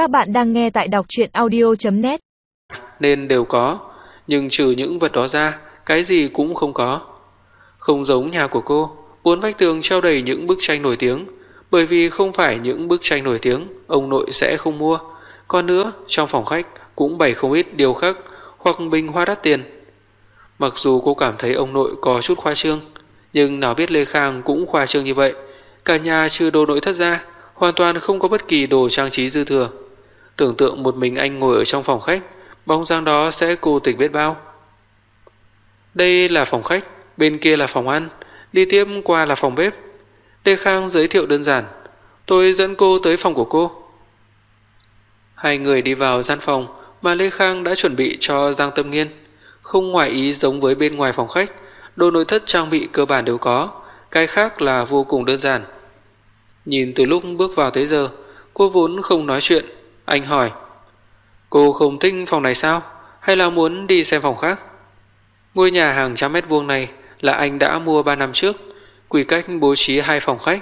Các bạn đang nghe tại đọc chuyện audio.net Nên đều có, nhưng trừ những vật đó ra, cái gì cũng không có. Không giống nhà của cô, bốn vách tường treo đầy những bức tranh nổi tiếng, bởi vì không phải những bức tranh nổi tiếng, ông nội sẽ không mua. Còn nữa, trong phòng khách cũng bày không ít điều khác hoặc bình hoa đắt tiền. Mặc dù cô cảm thấy ông nội có chút khoa trương, nhưng nào biết Lê Khang cũng khoa trương như vậy. Cả nhà trừ đồ nội thất ra, hoàn toàn không có bất kỳ đồ trang trí dư thừa. Tưởng tượng một mình anh ngồi ở trong phòng khách, bóng dáng đó sẽ cô tịch biết bao. Đây là phòng khách, bên kia là phòng ăn, đi tiếp qua là phòng bếp. Lê Khang giới thiệu đơn giản, tôi dẫn cô tới phòng của cô. Hai người đi vào gian phòng mà Lê Khang đã chuẩn bị cho Giang Tâm Nghiên, không ngoài ý giống với bên ngoài phòng khách, đồ nội thất trang bị cơ bản đều có, cái khác là vô cùng đơn giản. Nhìn từ lúc bước vào tới giờ, cô vốn không nói chuyện, anh hỏi: "Cô không thích phòng này sao, hay là muốn đi xem phòng khác?" Ngôi nhà hàng trăm mét vuông này là anh đã mua 3 năm trước, quy cách bố trí hai phòng khách,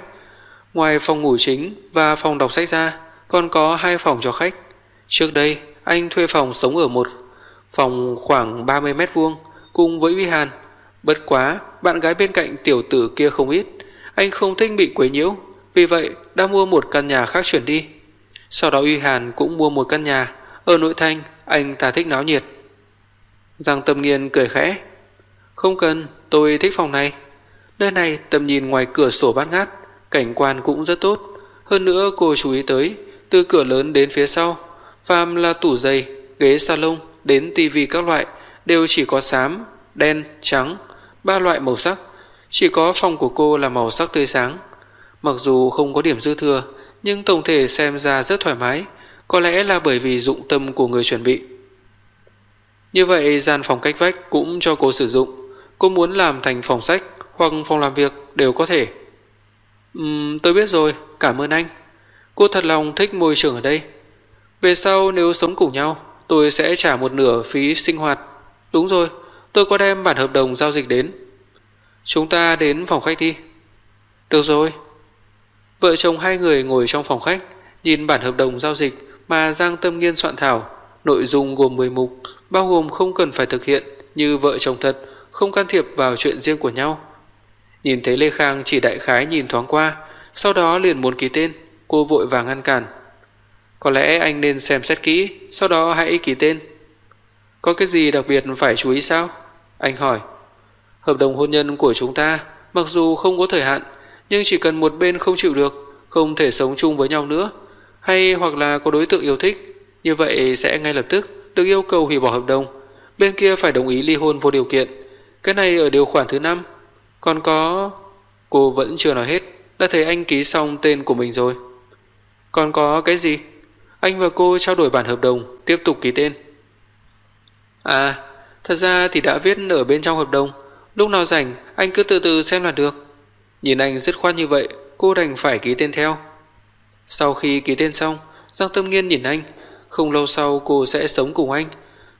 ngoài phòng ngủ chính và phòng đọc sách ra, còn có hai phòng cho khách. Trước đây, anh thuê phòng sống ở một phòng khoảng 30 mét vuông cùng với Uy Hàn. Bất quá, bạn gái bên cạnh tiểu tử kia không ít, anh không thích bị quấy nhiễu, vì vậy đã mua một căn nhà khác chuyển đi. Sau đó Uy Hàn cũng mua một căn nhà ở nội thành, anh ta thích náo nhiệt. Giang Tâm Nghiên cười khẽ, "Không cần, tôi thích phòng này. Nơi này tầm nhìn ngoài cửa sổ bát ngát, cảnh quan cũng rất tốt, hơn nữa cô chú ý tới, từ cửa lớn đến phía sau, phàm là tủ giày, ghế salon đến tivi các loại đều chỉ có xám, đen, trắng, ba loại màu sắc, chỉ có phòng của cô là màu sắc tươi sáng. Mặc dù không có điểm dư thừa, nhưng tổng thể xem ra rất thoải mái, có lẽ là bởi vì dụng tâm của người chuẩn bị. Như vậy gian phòng cách vách cũng cho cô sử dụng, cô muốn làm thành phòng sách hoặc phòng làm việc đều có thể. Ừm, tôi biết rồi, cảm ơn anh. Cô thật lòng thích môi trường ở đây. Về sau nếu sống cùng nhau, tôi sẽ trả một nửa phí sinh hoạt. Đúng rồi, tôi có đem bản hợp đồng giao dịch đến. Chúng ta đến phòng khách đi. Được rồi. Vợ chồng hai người ngồi trong phòng khách, nhìn bản hợp đồng giao dịch mà Giang Tâm Nghiên soạn thảo, nội dung gồm 10 mục, bao gồm không cần phải thực hiện như vợ chồng thật, không can thiệp vào chuyện riêng của nhau. Nhìn thấy Lê Khang chỉ đại khái nhìn thoáng qua, sau đó liền muốn ký tên, cô vội vàng ngăn cản. Có lẽ anh nên xem xét kỹ, sau đó hãy ký tên. Có cái gì đặc biệt phải chú ý sao? Anh hỏi. Hợp đồng hôn nhân của chúng ta, mặc dù không có thời hạn, nhưng chỉ cần một bên không chịu được, không thể sống chung với nhau nữa, hay hoặc là có đối tượng yêu thích, như vậy sẽ ngay lập tức được yêu cầu hủy bỏ hợp đồng. Bên kia phải đồng ý ly hôn vô điều kiện. Cái này ở điều khoản thứ 5. Còn có... Cô vẫn chưa nói hết, đã thấy anh ký xong tên của mình rồi. Còn có cái gì? Anh và cô trao đổi bản hợp đồng, tiếp tục ký tên. À, thật ra thì đã viết ở bên trong hợp đồng, lúc nào rảnh anh cứ từ từ xem là được. Nhìn anh dứt khoát như vậy, cô đành phải ký tên theo. Sau khi ký tên xong, Giang Tâm Nghiên nhìn anh, không lâu sau cô sẽ sống cùng anh.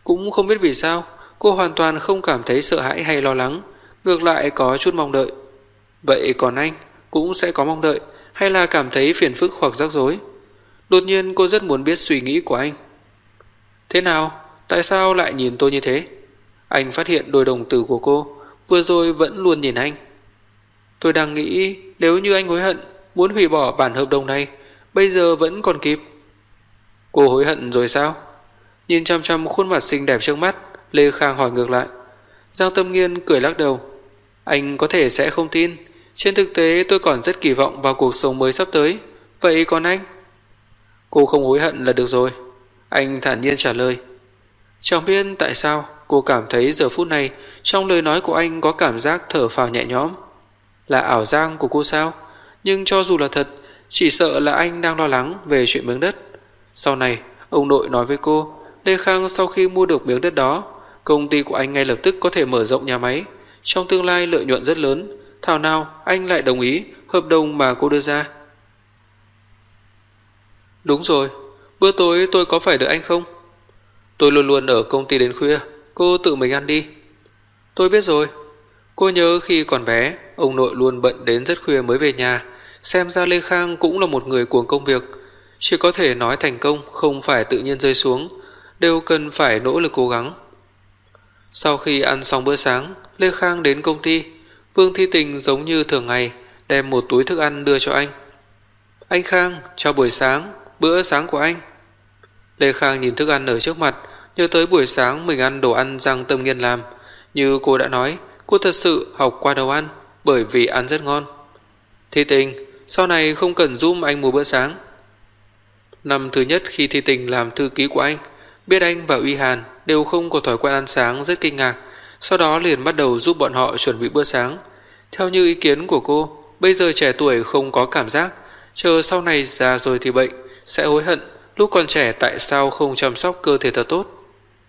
Cũng không biết vì sao, cô hoàn toàn không cảm thấy sợ hãi hay lo lắng, ngược lại có chút mong đợi. Vậy còn anh cũng sẽ có mong đợi hay là cảm thấy phiền phức hoặc rắc rối? Đột nhiên cô rất muốn biết suy nghĩ của anh. Thế nào? Tại sao lại nhìn tôi như thế? Anh phát hiện đôi đồng tử của cô, vừa rồi vẫn luôn nhìn anh. Tôi đang nghĩ nếu như anh hối hận, muốn hủy bỏ bản hợp đồng này, bây giờ vẫn còn kịp. Cô hối hận rồi sao? Nhìn chăm chăm khuôn mặt xinh đẹp trước mắt, Lê Khang hỏi ngược lại. Giang Tâm Nghiên cười lắc đầu. Anh có thể sẽ không tin, trên thực tế tôi còn rất kỳ vọng vào cuộc sống mới sắp tới. Vậy còn anh? Cô không hối hận là được rồi. Anh thản nhiên trả lời. Chẳng biết tại sao cô cảm thấy giờ phút này trong lời nói của anh có cảm giác thở phào nhẹ nhõm. Là ảo giang của cô sao? Nhưng cho dù là thật, chỉ sợ là anh đang lo lắng về chuyện miếng đất. Sau này, ông nội nói với cô, Lê Khang sau khi mua được miếng đất đó, công ty của anh ngay lập tức có thể mở rộng nhà máy, trong tương lai lợi nhuận rất lớn, thảo nào anh lại đồng ý hợp đồng mà cô đưa ra. Đúng rồi, bữa tối tôi có phải đợi anh không? Tôi luôn luôn ở công ty đến khuya, cô tự mình ăn đi. Tôi biết rồi. Cô nhớ khi còn bé, ông nội luôn bận đến rất khuya mới về nhà, xem ra Lê Khang cũng là một người cuồng công việc. chỉ có thể nói thành công không phải tự nhiên rơi xuống, đều cần phải nỗ lực cố gắng. Sau khi ăn xong bữa sáng, Lê Khang đến công ty, Vương Thi Tình giống như thường ngày đem một túi thức ăn đưa cho anh. Anh Khang, chào buổi sáng, bữa sáng của anh. Lê Khang nhìn thức ăn ở trước mặt, nhớ tới buổi sáng mình ăn đồ ăn Giang Tâm Nghiên làm. Như cô đã nói, cô thật sự học qua đầu ăn, bởi vì ăn rất ngon. Thi tình, sau này không cần giúp anh mua bữa sáng. Năm thứ nhất khi Thi tình làm thư ký của anh, biết anh và Uy Hàn đều không có thói quen ăn sáng rất kinh ngạc, sau đó liền bắt đầu giúp bọn họ chuẩn bị bữa sáng. Theo như ý kiến của cô, bây giờ trẻ tuổi không có cảm giác, chờ sau này già rồi thì bệnh, sẽ hối hận lúc còn trẻ tại sao không chăm sóc cơ thể thật tốt.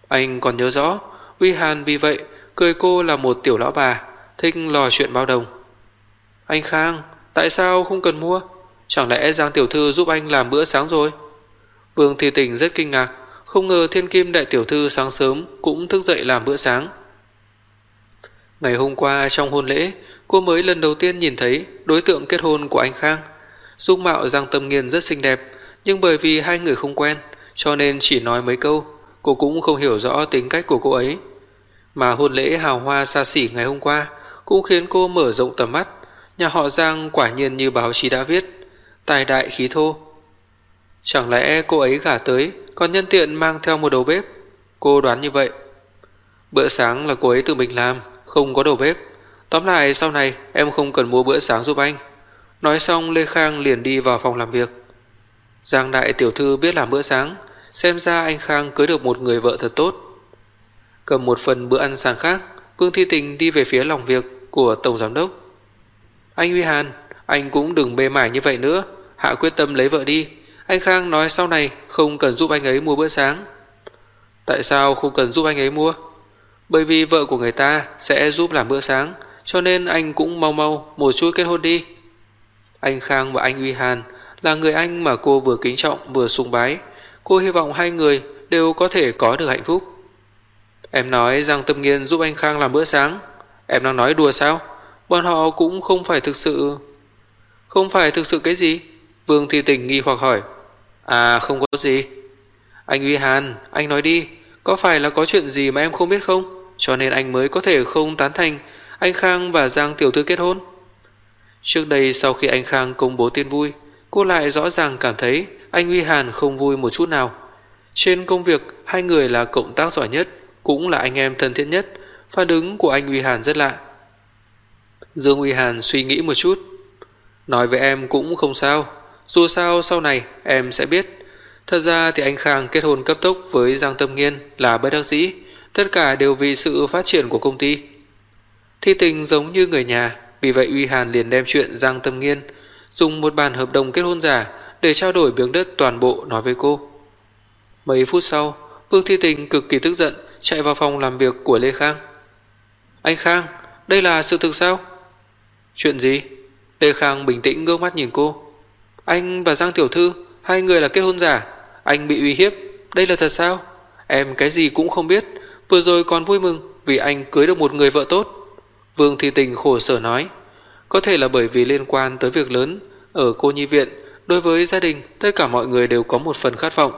Anh còn nhớ rõ, Uy Hàn vì vậy cười cô là một tiểu lão bà, thích lò chuyện bao đồng. Anh Khang, tại sao không cần mua? Chẳng lẽ Giang tiểu thư giúp anh làm bữa sáng rồi? Vương Thi Tình rất kinh ngạc, không ngờ Thiên Kim đại tiểu thư sáng sớm cũng thức dậy làm bữa sáng. Ngày hôm qua trong hôn lễ, cô mới lần đầu tiên nhìn thấy đối tượng kết hôn của anh Khang. Dung mạo Giang Tâm Nghiên rất xinh đẹp, nhưng bởi vì hai người không quen, cho nên chỉ nói mấy câu, cô cũng không hiểu rõ tính cách của cô ấy. Mà hôn lễ hào hoa xa xỉ ngày hôm qua cũng khiến cô mở rộng tầm mắt, nhà họ Giang quả nhiên như báo chí đã viết, tài đại khí thô. Chẳng lẽ cô ấy gả tới còn nhân tiện mang theo một đầu bếp? Cô đoán như vậy. Bữa sáng là cô ấy tự mình làm, không có đầu bếp. Tóm lại sau này em không cần mua bữa sáng giúp anh. Nói xong Lê Khang liền đi vào phòng làm việc. Giang đại tiểu thư biết làm bữa sáng, xem ra anh Khang cưới được một người vợ thật tốt. Cầm một phần bữa ăn sáng khác, Vương Thi Tình đi về phía lòng việc của Tổng Giám Đốc. Anh Huy Hàn, anh cũng đừng mê mải như vậy nữa, hạ quyết tâm lấy vợ đi. Anh Khang nói sau này không cần giúp anh ấy mua bữa sáng. Tại sao không cần giúp anh ấy mua? Bởi vì vợ của người ta sẽ giúp làm bữa sáng, cho nên anh cũng mau mau một chút kết hôn đi. Anh Khang và anh Uy Hàn là người anh mà cô vừa kính trọng vừa sùng bái. Cô hy vọng hai người đều có thể có được hạnh phúc. Em nói rằng Tâm Nghiên giúp anh Khang làm bữa sáng. Em đang nói đùa sao? Bọn họ cũng không phải thực sự... Không phải thực sự cái gì? Vương Thi Tình nghi hoặc hỏi. À không có gì. Anh Uy Hàn, anh nói đi. Có phải là có chuyện gì mà em không biết không? Cho nên anh mới có thể không tán thành anh Khang và Giang Tiểu Thư kết hôn. Trước đây sau khi anh Khang công bố tin vui, cô lại rõ ràng cảm thấy anh Uy Hàn không vui một chút nào. Trên công việc, hai người là cộng tác giỏi nhất, cũng là anh em thân thiết nhất, phản ứng của anh Uy Hàn rất lạ. Dương Uy Hàn suy nghĩ một chút. Nói với em cũng không sao, dù sao sau này em sẽ biết. Thật ra thì anh Khang kết hôn cấp tốc với Giang Tâm Nghiên là bất đắc dĩ, tất cả đều vì sự phát triển của công ty. Thi tình giống như người nhà, vì vậy Uy Hàn liền đem chuyện Giang Tâm Nghiên dùng một bản hợp đồng kết hôn giả để trao đổi miếng đất toàn bộ nói với cô. Mấy phút sau, Vương Thi Tình cực kỳ tức giận chạy vào phòng làm việc của Lê Khang. Anh Khang, đây là sự thực sao? Chuyện gì? Lê Khang bình tĩnh ngước mắt nhìn cô. Anh và Giang Tiểu Thư, hai người là kết hôn giả. Anh bị uy hiếp, đây là thật sao? Em cái gì cũng không biết, vừa rồi còn vui mừng vì anh cưới được một người vợ tốt. Vương Thi Tình khổ sở nói. Có thể là bởi vì liên quan tới việc lớn ở cô nhi viện, đối với gia đình tất cả mọi người đều có một phần khát vọng,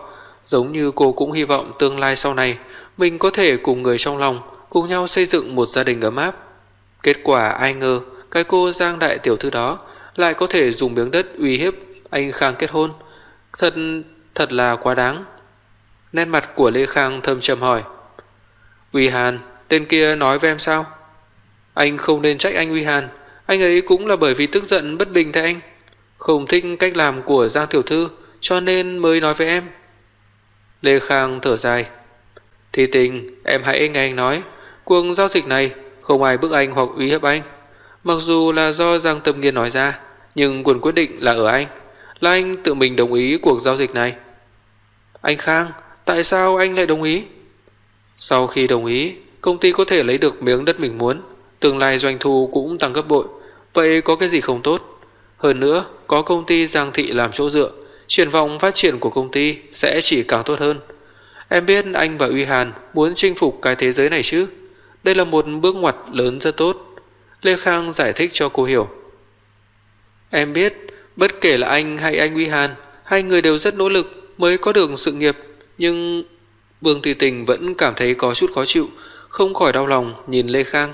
giống như cô cũng hy vọng tương lai sau này mình có thể cùng người trong lòng cùng nhau xây dựng một gia đình ấm áp. Kết quả ai ngờ cái cô Giang đại tiểu thư đó lại có thể dùng miếng đất uy hiếp anh Khang kết hôn. Thật thật là quá đáng. Nét mặt của Lê Khang thâm trầm hỏi. Uy Hàn, tên kia nói với em sao? Anh không nên trách anh Uy Hàn, anh ấy cũng là bởi vì tức giận bất bình thay anh. Không thích cách làm của Giang Tiểu Thư, cho nên mới nói với em. Lê Khang thở dài. Thì tình, em hãy nghe anh nói, cuộc giao dịch này không ai bức anh hoặc uy hiếp anh. Mặc dù là do Giang Tâm Nghiên nói ra, nhưng quyền quyết định là ở anh. Là anh tự mình đồng ý cuộc giao dịch này. Anh Khang, tại sao anh lại đồng ý? Sau khi đồng ý, công ty có thể lấy được miếng đất mình muốn, tương lai doanh thu cũng tăng gấp bội, vậy có cái gì không tốt? Hơn nữa, có công ty Giang Thị làm chỗ dựa, triển vọng phát triển của công ty sẽ chỉ càng tốt hơn. Em biết anh và Uy Hàn muốn chinh phục cái thế giới này chứ? Đây là một bước ngoặt lớn rất tốt. Lê Khang giải thích cho cô hiểu. Em biết, bất kể là anh hay anh Uy Hàn, hai người đều rất nỗ lực mới có được sự nghiệp, nhưng Vương Thị Tình vẫn cảm thấy có chút khó chịu, không khỏi đau lòng nhìn Lê Khang.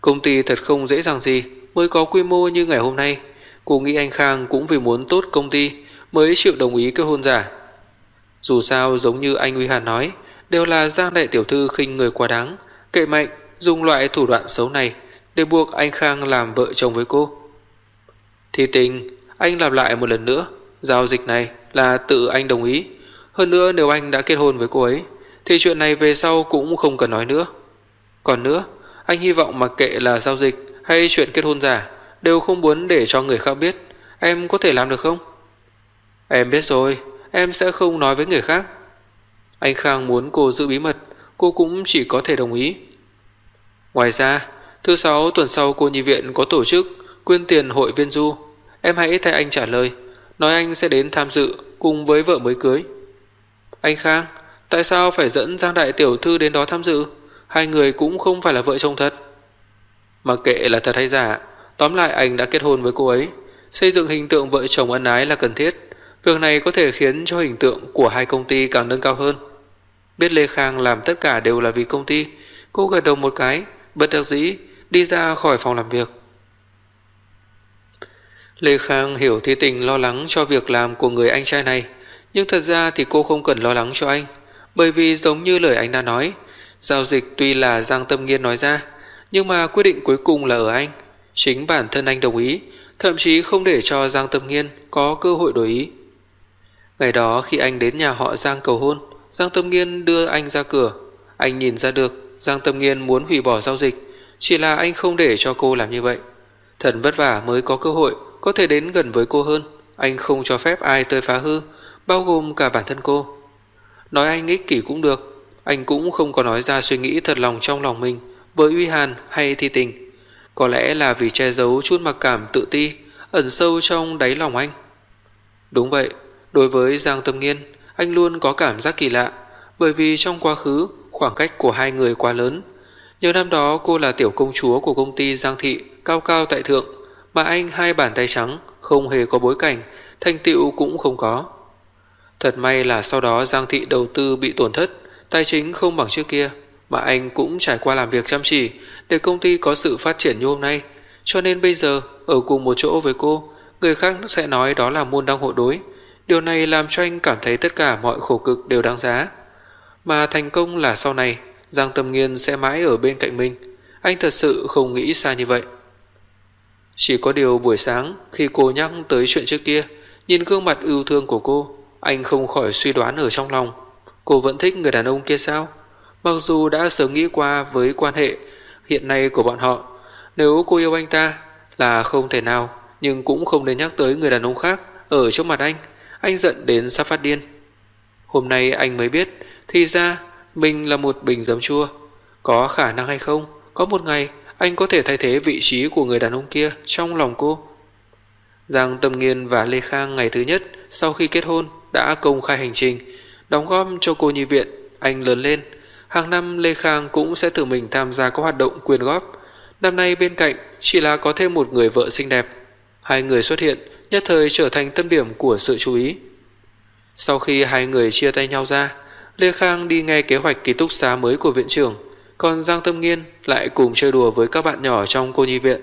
Công ty thật không dễ dàng gì mới có quy mô như ngày hôm nay. Cô nghĩ anh Khang cũng vì muốn tốt công ty mới chịu đồng ý kết hôn giả. Dù sao giống như anh Uy Hàn nói, đều là Giang đại tiểu thư khinh người quá đáng, kệ mạnh dùng loại thủ đoạn xấu này để buộc anh Khang làm vợ chồng với cô. Thì tình, anh lặp lại một lần nữa, giao dịch này là tự anh đồng ý. Hơn nữa nếu anh đã kết hôn với cô ấy, thì chuyện này về sau cũng không cần nói nữa. Còn nữa, anh hy vọng mặc kệ là giao dịch hay chuyện kết hôn giả, đều không muốn để cho người khác biết. Em có thể làm được không? Em biết rồi, em sẽ không nói với người khác. Anh Khang muốn cô giữ bí mật, cô cũng chỉ có thể đồng ý. Ngoài ra, thứ sáu tuần sau cô nhi viện có tổ chức quyên tiền hội viên du. Em hãy thay anh trả lời, nói anh sẽ đến tham dự cùng với vợ mới cưới. Anh Khang, tại sao phải dẫn Giang Đại Tiểu Thư đến đó tham dự? Hai người cũng không phải là vợ chồng thật. Mặc kệ là thật hay giả, tóm lại anh đã kết hôn với cô ấy. Xây dựng hình tượng vợ chồng ân ái là cần thiết. Việc này có thể khiến cho hình tượng của hai công ty càng nâng cao hơn. Biết Lê Khang làm tất cả đều là vì công ty, cô gật đầu một cái, bất đắc dĩ đi ra khỏi phòng làm việc. Lê Khang hiểu Thi Tình lo lắng cho việc làm của người anh trai này, nhưng thật ra thì cô không cần lo lắng cho anh, bởi vì giống như lời anh đã nói, giao dịch tuy là Giang Tâm Nghiên nói ra, nhưng mà quyết định cuối cùng là ở anh. Chính bản thân anh đồng ý, thậm chí không để cho Giang Tâm Nghiên có cơ hội đổi ý. Ngày đó khi anh đến nhà họ Giang cầu hôn, Giang Tâm Nghiên đưa anh ra cửa. Anh nhìn ra được Giang Tâm Nghiên muốn hủy bỏ giao dịch, chỉ là anh không để cho cô làm như vậy. Thần vất vả mới có cơ hội có thể đến gần với cô hơn. Anh không cho phép ai tới phá hư, bao gồm cả bản thân cô. Nói anh ích kỷ cũng được, anh cũng không có nói ra suy nghĩ thật lòng trong lòng mình với Uy Hàn hay Thi Tình. Có lẽ là vì che giấu chút mặc cảm tự ti ẩn sâu trong đáy lòng anh. Đúng vậy, đối với Giang Tâm Nghiên, anh luôn có cảm giác kỳ lạ, bởi vì trong quá khứ khoảng cách của hai người quá lớn. Nhớ năm đó cô là tiểu công chúa của công ty Giang Thị, cao cao tại thượng, mà anh hai bàn tay trắng, không hề có bối cảnh, thành tựu cũng không có. Thật may là sau đó Giang Thị đầu tư bị tổn thất, tài chính không bằng trước kia, mà anh cũng trải qua làm việc chăm chỉ để công ty có sự phát triển như hôm nay. Cho nên bây giờ ở cùng một chỗ với cô, người khác sẽ nói đó là môn đăng hộ đối. Điều này làm cho anh cảm thấy tất cả mọi khổ cực đều đáng giá. Mà thành công là sau này, Giang Tâm Nghiên sẽ mãi ở bên cạnh mình. Anh thật sự không nghĩ xa như vậy. Chỉ có điều buổi sáng khi cô nhắc tới chuyện trước kia, nhìn gương mặt ưu thương của cô, anh không khỏi suy đoán ở trong lòng. Cô vẫn thích người đàn ông kia sao? Mặc dù đã sớm nghĩ qua với quan hệ hiện nay của bọn họ, nếu cô yêu anh ta là không thể nào, nhưng cũng không nên nhắc tới người đàn ông khác ở trước mặt anh. Anh giận đến sắp phát điên. Hôm nay anh mới biết, thì ra mình là một bình giấm chua. Có khả năng hay không, có một ngày anh có thể thay thế vị trí của người đàn ông kia trong lòng cô. Giang Tâm Nghiên và Lê Khang ngày thứ nhất sau khi kết hôn đã công khai hành trình, đóng góp cho cô nhi viện, anh lớn lên. Hàng năm Lê Khang cũng sẽ tự mình tham gia các hoạt động quyên góp. Năm nay bên cạnh chỉ là có thêm một người vợ xinh đẹp. Hai người xuất hiện nhất thời trở thành tâm điểm của sự chú ý. Sau khi hai người chia tay nhau ra, Lê Khang đi nghe kế hoạch ký túc xá mới của viện trưởng, còn Giang Tâm Nghiên lại cùng chơi đùa với các bạn nhỏ trong cô nhi viện.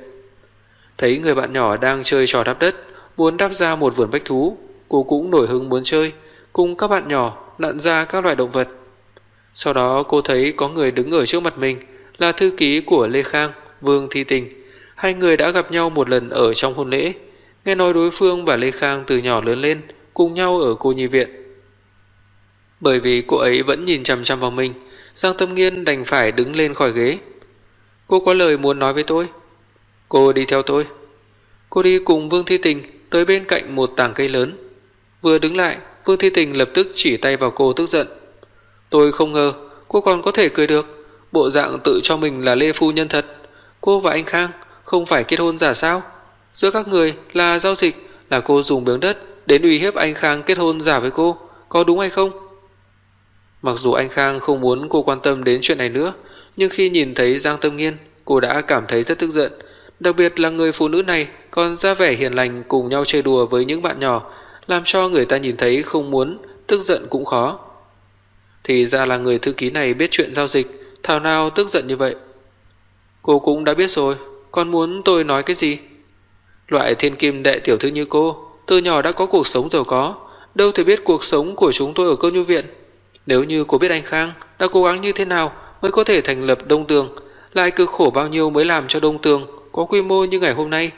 Thấy người bạn nhỏ đang chơi trò đắp đất, muốn đắp ra một vườn bách thú, cô cũng nổi hứng muốn chơi, cùng các bạn nhỏ nặn ra các loại động vật. Sau đó cô thấy có người đứng ở trước mặt mình, là thư ký của Lê Khang, Vương Thi Tình. Hai người đã gặp nhau một lần ở trong hôn lễ. Nghe nói đối phương và Lê Khang từ nhỏ lớn lên, cùng nhau ở cô nhi viện. Bởi vì cô ấy vẫn nhìn chằm chằm vào mình, Giang Tâm Nghiên đành phải đứng lên khỏi ghế. Cô có lời muốn nói với tôi. Cô đi theo tôi. Cô đi cùng Vương Thi Tình tới bên cạnh một tảng cây lớn. Vừa đứng lại, Vương Thi Tình lập tức chỉ tay vào cô tức giận. Tôi không ngờ cô còn có thể cười được. Bộ dạng tự cho mình là Lê Phu Nhân thật. Cô và anh Khang không phải kết hôn giả sao? Giữa các người là giao dịch là cô dùng miếng đất đến uy hiếp anh Khang kết hôn giả với cô. Có đúng hay không? Mặc dù anh Khang không muốn cô quan tâm đến chuyện này nữa, nhưng khi nhìn thấy Giang Tâm Nghiên, cô đã cảm thấy rất tức giận. Đặc biệt là người phụ nữ này còn ra vẻ hiền lành cùng nhau chơi đùa với những bạn nhỏ, làm cho người ta nhìn thấy không muốn, tức giận cũng khó. Thì ra là người thư ký này biết chuyện giao dịch, thảo nào tức giận như vậy. Cô cũng đã biết rồi, còn muốn tôi nói cái gì? Loại thiên kim đệ tiểu thư như cô, từ nhỏ đã có cuộc sống giàu có, đâu thể biết cuộc sống của chúng tôi ở cơ nhu viện. Nếu như cô biết anh Khang đã cố gắng như thế nào mới có thể thành lập Đông Tường, lại cực khổ bao nhiêu mới làm cho Đông Tường có quy mô như ngày hôm nay,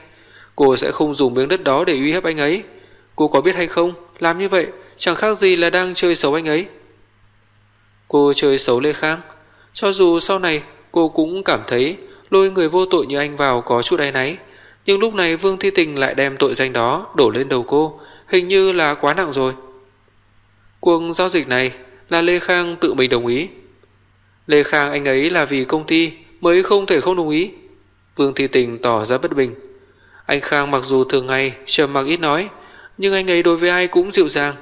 cô sẽ không dùng miếng đất đó để uy hiếp anh ấy. Cô có biết hay không, làm như vậy chẳng khác gì là đang chơi xấu anh ấy. Cô chơi xấu Lê Khang, cho dù sau này cô cũng cảm thấy lôi người vô tội như anh vào có chút áy náy, nhưng lúc này Vương Thi Tình lại đem tội danh đó đổ lên đầu cô, hình như là quá nặng rồi. Cuộc giao dịch này là Lê Khang tự mình đồng ý. Lê Khang anh ấy là vì công ty mới không thể không đồng ý. Vương Thi Tình tỏ ra bất bình. Anh Khang mặc dù thường ngày trầm mặc ít nói, nhưng anh ấy đối với ai cũng dịu dàng.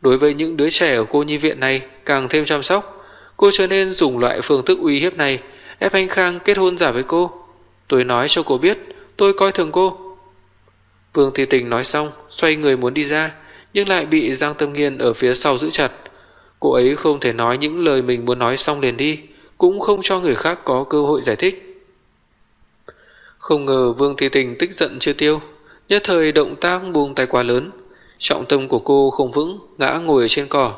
Đối với những đứa trẻ ở cô nhi viện này càng thêm chăm sóc. Cô trở nên dùng loại phương thức uy hiếp này ép anh Khang kết hôn giả với cô. Tôi nói cho cô biết, tôi coi thường cô. Vương thị Tình nói xong, xoay người muốn đi ra, nhưng lại bị Giang Tâm Nghiên ở phía sau giữ chặt. Cô ấy không thể nói những lời mình muốn nói xong liền đi, cũng không cho người khác có cơ hội giải thích. Không ngờ Vương thị Tình tức giận chưa tiêu, nhất thời động tác buông tay quá lớn, trọng tâm của cô không vững, ngã ngồi ở trên cỏ,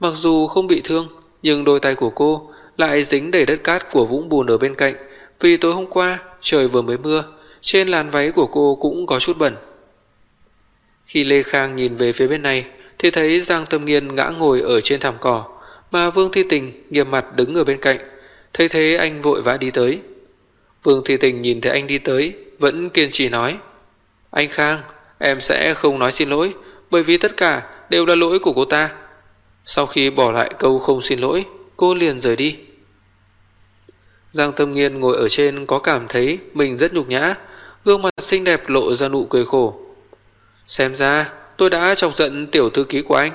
mặc dù không bị thương, nhưng đôi tay của cô lại dính đầy đất cát của vũng bùn ở bên cạnh, vì tối hôm qua trời vừa mới mưa, trên làn váy của cô cũng có chút bẩn. Khi Lê Khang nhìn về phía bên này, thì thấy Giang Tâm Nghiên ngã ngồi ở trên thảm cỏ, mà Vương Thi Tình nghiêm mặt đứng ở bên cạnh. Thấy thế anh vội vã đi tới. Vương Thi Tình nhìn thấy anh đi tới, vẫn kiên trì nói: "Anh Khang, em sẽ không nói xin lỗi, bởi vì tất cả đều là lỗi của cô ta." Sau khi bỏ lại câu không xin lỗi, cô liền rời đi. Giang Tâm Nghiên ngồi ở trên có cảm thấy mình rất nhục nhã, gương mặt xinh đẹp lộ ra nụ cười khổ. Xem ra tôi đã chọc giận tiểu thư ký của anh.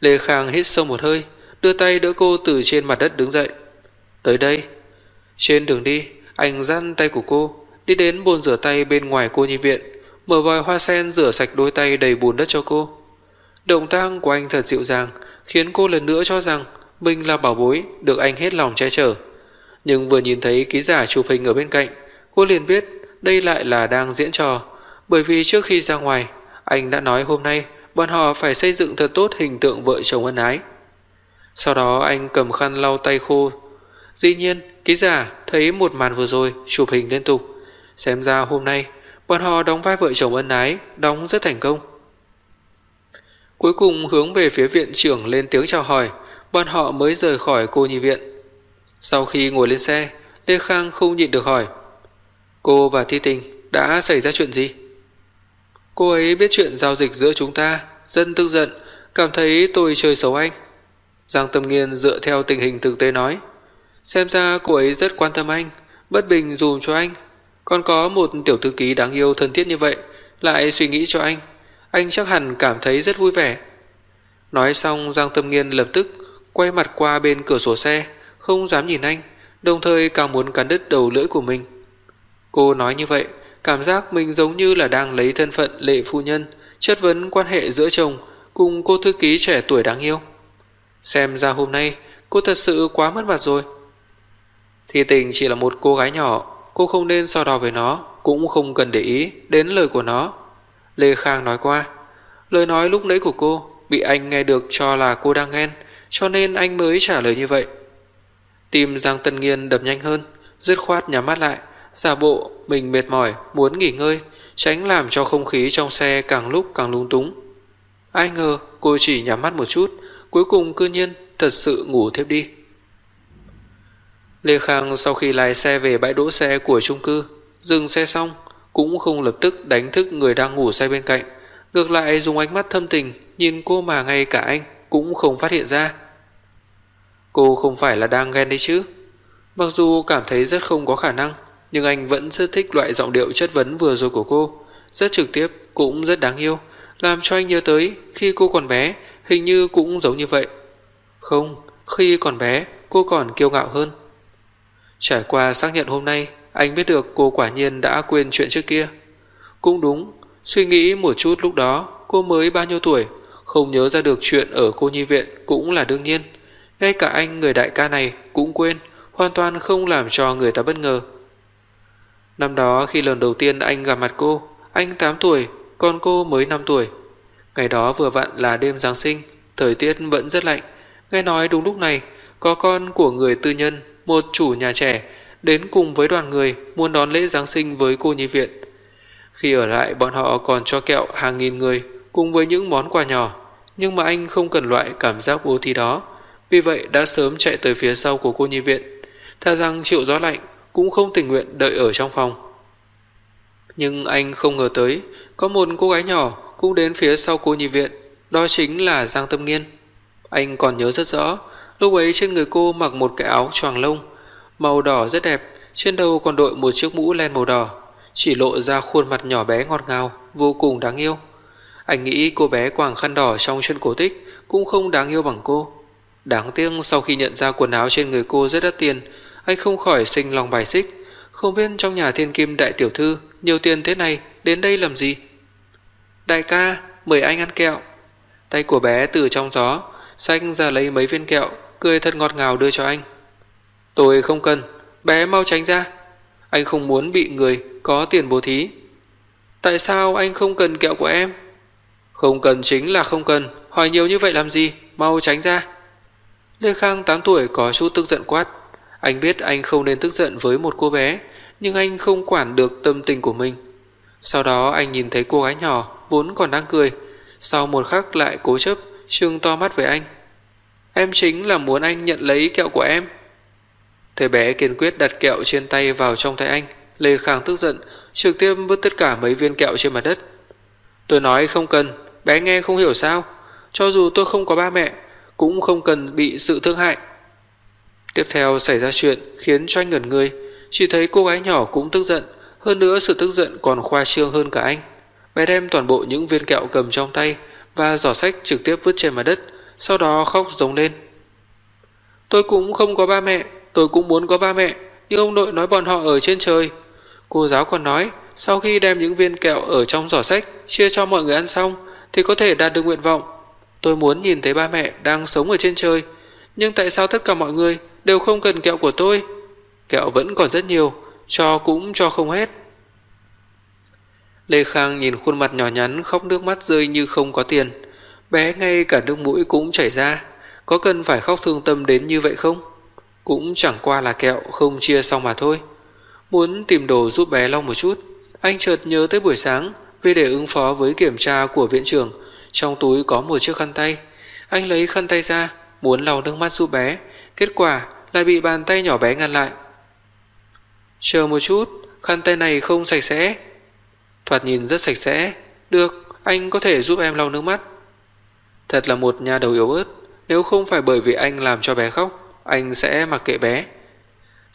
Lê Khang hít sâu một hơi, đưa tay đỡ cô từ trên mặt đất đứng dậy. Tới đây. Trên đường đi, anh dắt tay của cô, đi đến bồn rửa tay bên ngoài cô nhi viện, mở vòi hoa sen rửa sạch đôi tay đầy bùn đất cho cô. Động tác của anh thật dịu dàng, khiến cô lần nữa cho rằng mình là bảo bối được anh hết lòng che chở. Nhưng vừa nhìn thấy ký giả chụp hình ở bên cạnh, cô liền biết đây lại là đang diễn trò, bởi vì trước khi ra ngoài, anh đã nói hôm nay bọn họ phải xây dựng thật tốt hình tượng vợ chồng ân ái. Sau đó anh cầm khăn lau tay khô. Dĩ nhiên, ký giả thấy một màn vừa rồi chụp hình liên tục, xem ra hôm nay bọn họ đóng vai vợ chồng ân ái, đóng rất thành công. Cuối cùng hướng về phía viện trưởng lên tiếng chào hỏi, bọn họ mới rời khỏi cô nhi viện. Sau khi ngồi lên xe, Lê Khang không nhịn được hỏi: "Cô và Thi Tình đã xảy ra chuyện gì?" Cô ấy biết chuyện giao dịch giữa chúng ta, dân tức giận, cảm thấy tôi chơi xấu anh. Giang Tâm Nghiên dựa theo tình hình thực tế nói, xem ra cô ấy rất quan tâm anh, bất bình dùm cho anh, còn có một tiểu thư ký đáng yêu thân thiết như vậy, lại suy nghĩ cho anh, anh chắc hẳn cảm thấy rất vui vẻ. Nói xong Giang Tâm Nghiên lập tức quay mặt qua bên cửa sổ xe, không dám nhìn anh, đồng thời càng muốn cắn đứt đầu lưỡi của mình. Cô nói như vậy, cảm giác mình giống như là đang lấy thân phận lệ phu nhân chất vấn quan hệ giữa chồng cùng cô thư ký trẻ tuổi đáng yêu. Xem ra hôm nay cô thật sự quá mất mặt rồi. Thì tình chỉ là một cô gái nhỏ, cô không nên so đo với nó, cũng không cần để ý đến lời của nó. Lê Khang nói qua, lời nói lúc nãy của cô bị anh nghe được cho là cô đang ghen, cho nên anh mới trả lời như vậy. Tim Giang Tân Nghiên đập nhanh hơn, dứt khoát nhắm mắt lại, giả bộ mình mệt mỏi, muốn nghỉ ngơi, tránh làm cho không khí trong xe càng lúc càng lung túng. Ai ngờ cô chỉ nhắm mắt một chút, cuối cùng cư nhiên thật sự ngủ thiếp đi. Lê Khang sau khi lái xe về bãi đỗ xe của chung cư, dừng xe xong, cũng không lập tức đánh thức người đang ngủ say bên cạnh, ngược lại dùng ánh mắt thâm tình nhìn cô mà ngay cả anh cũng không phát hiện ra. Cô không phải là đang ghen đấy chứ? Mặc dù cảm thấy rất không có khả năng, nhưng anh vẫn rất thích loại giọng điệu chất vấn vừa rồi của cô, rất trực tiếp, cũng rất đáng yêu, làm cho anh nhớ tới khi cô còn bé, hình như cũng giống như vậy. Không, khi còn bé, cô còn kiêu ngạo hơn. Trải qua xác nhận hôm nay, anh biết được cô quả nhiên đã quên chuyện trước kia. Cũng đúng, suy nghĩ một chút lúc đó, cô mới bao nhiêu tuổi, không nhớ ra được chuyện ở cô nhi viện cũng là đương nhiên. Ngay cả anh người đại ca này cũng quên, hoàn toàn không làm cho người ta bất ngờ. Năm đó khi lần đầu tiên anh gặp mặt cô, anh 8 tuổi, còn cô mới 5 tuổi. Ngày đó vừa vặn là đêm Giáng sinh, thời tiết vẫn rất lạnh. Nghe nói đúng lúc này, có con của người tư nhân, một chủ nhà trẻ, đến cùng với đoàn người muốn đón lễ Giáng sinh với cô nhi viện. Khi ở lại bọn họ còn cho kẹo hàng nghìn người cùng với những món quà nhỏ, nhưng mà anh không cần loại cảm giác bố thí đó, vì vậy đã sớm chạy tới phía sau của cô nhi viện, tha rằng chịu gió lạnh cũng không tình nguyện đợi ở trong phòng. Nhưng anh không ngờ tới, có một cô gái nhỏ cũng đến phía sau cô nhi viện, đó chính là Giang Tâm Nghiên. Anh còn nhớ rất rõ, lúc ấy trên người cô mặc một cái áo choàng lông, màu đỏ rất đẹp, trên đầu còn đội một chiếc mũ len màu đỏ, chỉ lộ ra khuôn mặt nhỏ bé ngọt ngào, vô cùng đáng yêu. Anh nghĩ cô bé quàng khăn đỏ trong chuyện cổ tích cũng không đáng yêu bằng cô. Đáng tiếc sau khi nhận ra quần áo trên người cô rất đắt tiền, anh không khỏi sinh lòng bài xích, không biết trong nhà thiên kim đại tiểu thư nhiều tiền thế này đến đây làm gì. Đại ca, mời anh ăn kẹo. Tay của bé từ trong gió, xanh ra lấy mấy viên kẹo, cười thật ngọt ngào đưa cho anh. Tôi không cần, bé mau tránh ra. Anh không muốn bị người có tiền bố thí. Tại sao anh không cần kẹo của em? Không cần chính là không cần, hỏi nhiều như vậy làm gì, mau tránh ra. Lê Khang 8 tuổi có chút tức giận quát. Anh biết anh không nên tức giận với một cô bé, nhưng anh không quản được tâm tình của mình. Sau đó anh nhìn thấy cô gái nhỏ vốn còn đang cười, sau một khắc lại cố chấp trừng to mắt với anh. Em chính là muốn anh nhận lấy kẹo của em. Thế bé kiên quyết đặt kẹo trên tay vào trong tay anh, Lê Khang tức giận, trực tiếp vứt tất cả mấy viên kẹo trên mặt đất. Tôi nói không cần, bé nghe không hiểu sao, cho dù tôi không có ba mẹ, cũng không cần bị sự thương hại. Tiếp theo xảy ra chuyện khiến cho anh ngẩn người, chỉ thấy cô gái nhỏ cũng tức giận, hơn nữa sự tức giận còn khoa trương hơn cả anh. Bé đem toàn bộ những viên kẹo cầm trong tay và giỏ sách trực tiếp vứt trên mặt đất, sau đó khóc giống lên. Tôi cũng không có ba mẹ, tôi cũng muốn có ba mẹ, nhưng ông nội nói bọn họ ở trên trời. Cô giáo còn nói, sau khi đem những viên kẹo ở trong giỏ sách chia cho mọi người ăn xong thì có thể đạt được nguyện vọng. Tôi muốn nhìn thấy ba mẹ đang sống ở trên trời, nhưng tại sao tất cả mọi người đều không cần kẹo của tôi? Kẹo vẫn còn rất nhiều, cho cũng cho không hết. Lê Khang nhìn khuôn mặt nhỏ nhắn khóc nước mắt rơi như không có tiền. Bé ngay cả nước mũi cũng chảy ra. Có cần phải khóc thương tâm đến như vậy không? Cũng chẳng qua là kẹo không chia xong mà thôi. Muốn tìm đồ giúp bé lau một chút. Anh chợt nhớ tới buổi sáng vì để ứng phó với kiểm tra của viện trưởng. Trong túi có một chiếc khăn tay. Anh lấy khăn tay ra muốn lau nước mắt giúp bé. Kết quả lại bị bàn tay nhỏ bé ngăn lại. Chờ một chút, khăn tay này không sạch sẽ. Thoạt nhìn rất sạch sẽ. Được, anh có thể giúp em lau nước mắt. Thật là một nhà đầu yếu ớt. Nếu không phải bởi vì anh làm cho bé khóc, anh sẽ mặc kệ bé.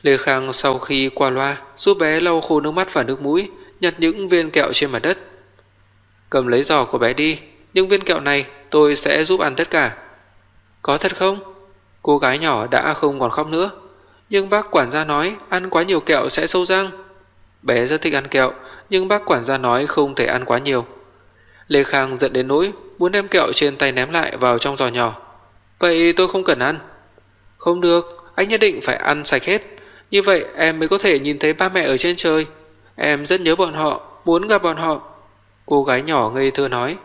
Lê Khang sau khi qua loa giúp bé lau khô nước mắt và nước mũi, nhặt những viên kẹo trên mặt đất. Cầm lấy giỏ của bé đi, những viên kẹo này tôi sẽ giúp ăn tất cả. Có thật không? Cô gái nhỏ đã không còn khóc nữa. Nhưng bác quản gia nói ăn quá nhiều kẹo sẽ sâu răng. Bé rất thích ăn kẹo, nhưng bác quản gia nói không thể ăn quá nhiều. Lê Khang giận đến nỗi muốn đem kẹo trên tay ném lại vào trong giò nhỏ. Vậy tôi không cần ăn. Không được, anh nhất định phải ăn sạch hết. Như vậy em mới có thể nhìn thấy ba mẹ ở trên trời. Em rất nhớ bọn họ, muốn gặp bọn họ. Cô gái nhỏ ngây thơ nói.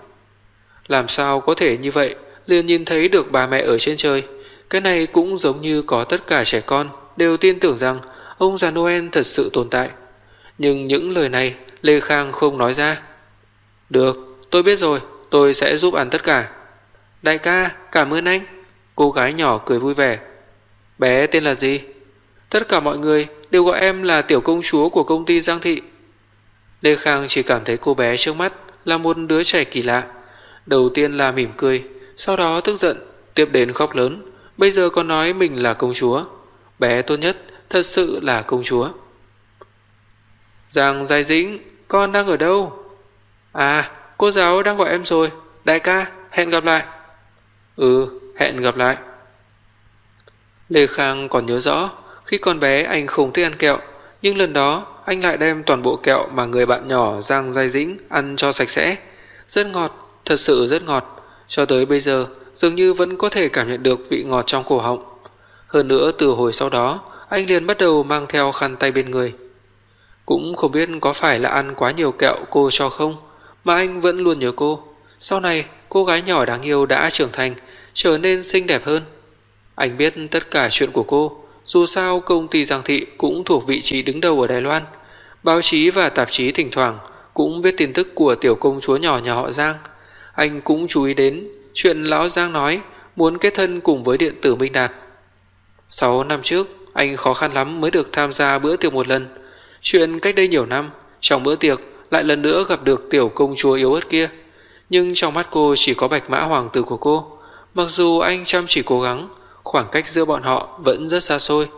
Làm sao có thể như vậy, liền nhìn thấy được bà mẹ ở trên trời. Cái này cũng giống như có tất cả trẻ con đều tin tưởng rằng ông già Noel thật sự tồn tại. Nhưng những lời này Lê Khang không nói ra. Được, tôi biết rồi, tôi sẽ giúp ăn tất cả. Đại ca, cảm ơn anh. Cô gái nhỏ cười vui vẻ. Bé tên là gì? Tất cả mọi người đều gọi em là tiểu công chúa của công ty Giang Thị. Lê Khang chỉ cảm thấy cô bé trước mắt là một đứa trẻ kỳ lạ. Đầu tiên là mỉm cười, sau đó tức giận, tiếp đến khóc lớn. Bây giờ còn nói mình là công chúa. Bé tốt nhất thật sự là công chúa. Giang Giai Dĩnh, con đang ở đâu? À, cô giáo đang gọi em rồi. Đại ca, hẹn gặp lại. Ừ, hẹn gặp lại. Lê Khang còn nhớ rõ, khi còn bé anh không thích ăn kẹo, nhưng lần đó anh lại đem toàn bộ kẹo mà người bạn nhỏ Giang Giai Dĩnh ăn cho sạch sẽ. Rất ngọt, thật sự rất ngọt, cho tới bây giờ dường như vẫn có thể cảm nhận được vị ngọt trong cổ họng. Hơn nữa từ hồi sau đó, anh liền bắt đầu mang theo khăn tay bên người. Cũng không biết có phải là ăn quá nhiều kẹo cô cho không, mà anh vẫn luôn nhớ cô. Sau này, cô gái nhỏ đáng yêu đã trưởng thành, trở nên xinh đẹp hơn. Anh biết tất cả chuyện của cô, dù sao công ty Giang Thị cũng thuộc vị trí đứng đầu ở Đài Loan. Báo chí và tạp chí thỉnh thoảng cũng biết tin tức của tiểu công chúa nhỏ nhà họ Giang. Anh cũng chú ý đến chuyện lão Giang nói muốn kết thân cùng với điện tử Minh Đạt. 6 năm trước, anh khó khăn lắm mới được tham gia bữa tiệc một lần. Chuyện cách đây nhiều năm, trong bữa tiệc lại lần nữa gặp được tiểu công chúa yếu ớt kia. Nhưng trong mắt cô chỉ có bạch mã hoàng tử của cô. Mặc dù anh chăm chỉ cố gắng, khoảng cách giữa bọn họ vẫn rất xa xôi.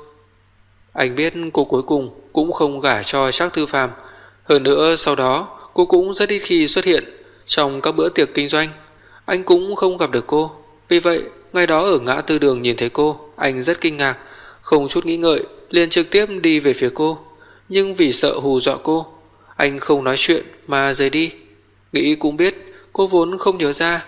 Anh biết cô cuối cùng cũng không gả cho Trác Thư Phàm, hơn nữa sau đó cô cũng rất ít khi xuất hiện trong các bữa tiệc kinh doanh. Anh cũng không gặp được cô. Vì vậy, ngay đó ở ngã tư đường nhìn thấy cô, anh rất kinh ngạc, không chút nghĩ ngợi, liền trực tiếp đi về phía cô. Nhưng vì sợ hù dọa cô, anh không nói chuyện mà rời đi. Nghĩ cũng biết, cô vốn không nhớ ra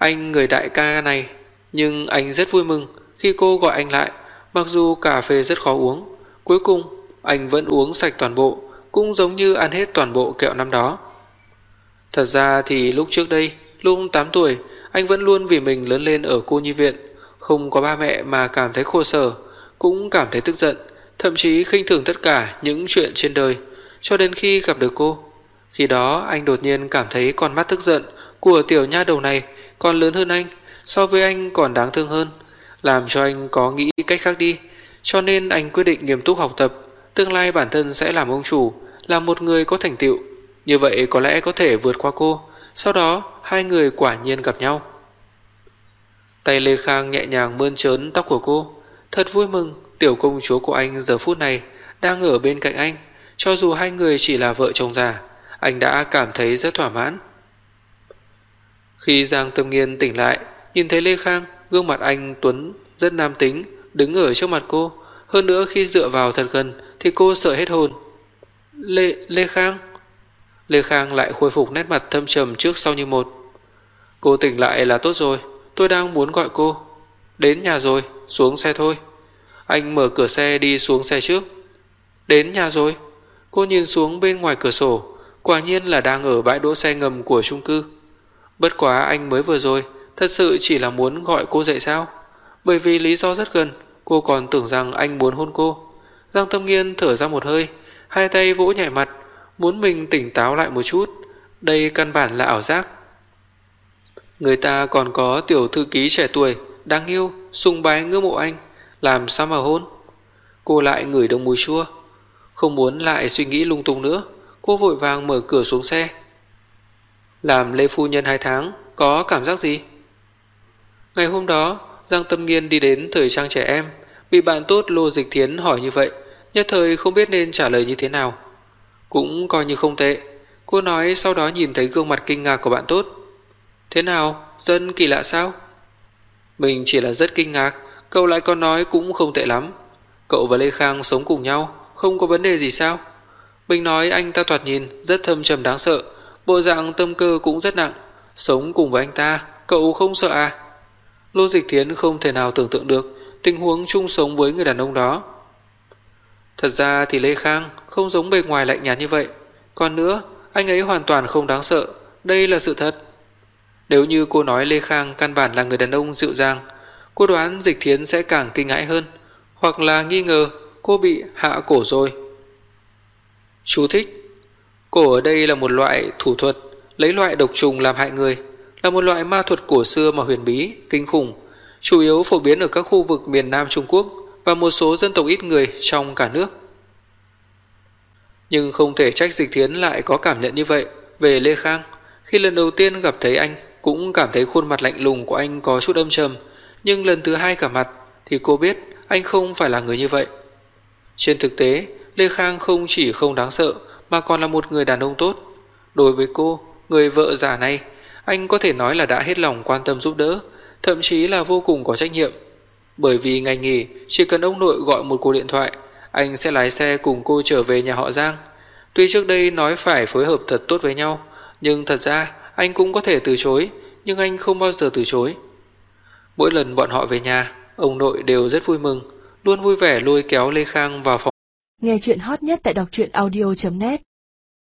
anh người đại ca này, nhưng anh rất vui mừng khi cô gọi anh lại, mặc dù cà phê rất khó uống, cuối cùng anh vẫn uống sạch toàn bộ, cũng giống như ăn hết toàn bộ kẹo năm đó. Thật ra thì lúc trước đây, lúc 8 tuổi, anh vẫn luôn vì mình lớn lên ở cô nhi viện, không có ba mẹ mà cảm thấy khổ sở, cũng cảm thấy tức giận, thậm chí khinh thường tất cả những chuyện trên đời, cho đến khi gặp được cô. Khi đó anh đột nhiên cảm thấy con mắt tức giận của tiểu nha đầu này còn lớn hơn anh, so với anh còn đáng thương hơn, làm cho anh có nghĩ cách khác đi, cho nên anh quyết định nghiêm túc học tập, tương lai bản thân sẽ làm ông chủ, là một người có thành tựu, như vậy có lẽ có thể vượt qua cô. Sau đó, hai người quả nhiên gặp nhau. Tay Lê Khang nhẹ nhàng mơn trớn tóc của cô, thật vui mừng, tiểu công chúa của anh giờ phút này đang ở bên cạnh anh, cho dù hai người chỉ là vợ chồng già, anh đã cảm thấy rất thỏa mãn. Khi Giang Tâm Nghiên tỉnh lại, nhìn thấy Lê Khang, gương mặt anh tuấn rất nam tính, đứng ở trước mặt cô, hơn nữa khi dựa vào thật gần thì cô sợ hết hồn. "Lê Lê Khang?" Lê Khang lại khôi phục nét mặt thâm trầm trước sau như một. "Cô tỉnh lại là tốt rồi, tôi đang muốn gọi cô. Đến nhà rồi, xuống xe thôi." Anh mở cửa xe đi xuống xe trước. "Đến nhà rồi." Cô nhìn xuống bên ngoài cửa sổ, quả nhiên là đang ở bãi đỗ xe ngầm của chung cư. Bất quá anh mới vừa rồi, thật sự chỉ là muốn gọi cô dậy sao? Bởi vì lý do rất gần, cô còn tưởng rằng anh muốn hôn cô. Giang Tâm Nghiên thở ra một hơi, hai tay vỗ nhẹ mặt, muốn mình tỉnh táo lại một chút. Đây căn bản là ảo giác. Người ta còn có tiểu thư ký trẻ tuổi, đáng yêu, sung bái ngưỡng mộ anh, làm sao mà hôn? Cô lại ngửi đông mùi chua, không muốn lại suy nghĩ lung tung nữa, cô vội vàng mở cửa xuống xe. Làm Lê Phu Nhân hai tháng, có cảm giác gì? Ngày hôm đó, Giang Tâm Nghiên đi đến thời trang trẻ em, bị bạn tốt Lô Dịch Thiến hỏi như vậy, nhất thời không biết nên trả lời như thế nào. Cũng coi như không tệ. Cô nói sau đó nhìn thấy gương mặt kinh ngạc của bạn tốt. Thế nào? Dân kỳ lạ sao? Mình chỉ là rất kinh ngạc, cậu lại còn nói cũng không tệ lắm. Cậu và Lê Khang sống cùng nhau, không có vấn đề gì sao? Mình nói anh ta thoạt nhìn rất thâm trầm đáng sợ, bộ dạng tâm cơ cũng rất nặng, sống cùng với anh ta, cậu không sợ à? Lô Dịch Thiến không thể nào tưởng tượng được tình huống chung sống với người đàn ông đó. Thật ra thì Lê Khang không giống bề ngoài lạnh nhạt như vậy, còn nữa, anh ấy hoàn toàn không đáng sợ, đây là sự thật. Nếu như cô nói Lê Khang căn bản là người đàn ông dịu dàng, cô đoán Dịch Thiến sẽ càng kinh ngãi hơn, hoặc là nghi ngờ cô bị hạ cổ rồi. Chú thích Cổ ở đây là một loại thủ thuật lấy loại độc trùng làm hại người, là một loại ma thuật cổ xưa mà huyền bí, kinh khủng, chủ yếu phổ biến ở các khu vực miền Nam Trung Quốc và một số dân tộc ít người trong cả nước. Nhưng không thể trách Dịch Thiến lại có cảm nhận như vậy về Lê Khang. Khi lần đầu tiên gặp thấy anh, cũng cảm thấy khuôn mặt lạnh lùng của anh có chút âm trầm, nhưng lần thứ hai cả mặt thì cô biết anh không phải là người như vậy. Trên thực tế, Lê Khang không chỉ không đáng sợ mà còn là một người đàn ông tốt. Đối với cô, người vợ già này, anh có thể nói là đã hết lòng quan tâm giúp đỡ, thậm chí là vô cùng có trách nhiệm. Bởi vì ngày nghỉ, chỉ cần ông nội gọi một cuộc điện thoại, anh sẽ lái xe cùng cô trở về nhà họ Giang. Tuy trước đây nói phải phối hợp thật tốt với nhau, nhưng thật ra anh cũng có thể từ chối, nhưng anh không bao giờ từ chối. Mỗi lần bọn họ về nhà, ông nội đều rất vui mừng, luôn vui vẻ lôi kéo Lê Khang vào phòng. Nghe chuyện hot nhất tại đọc truyện audio.net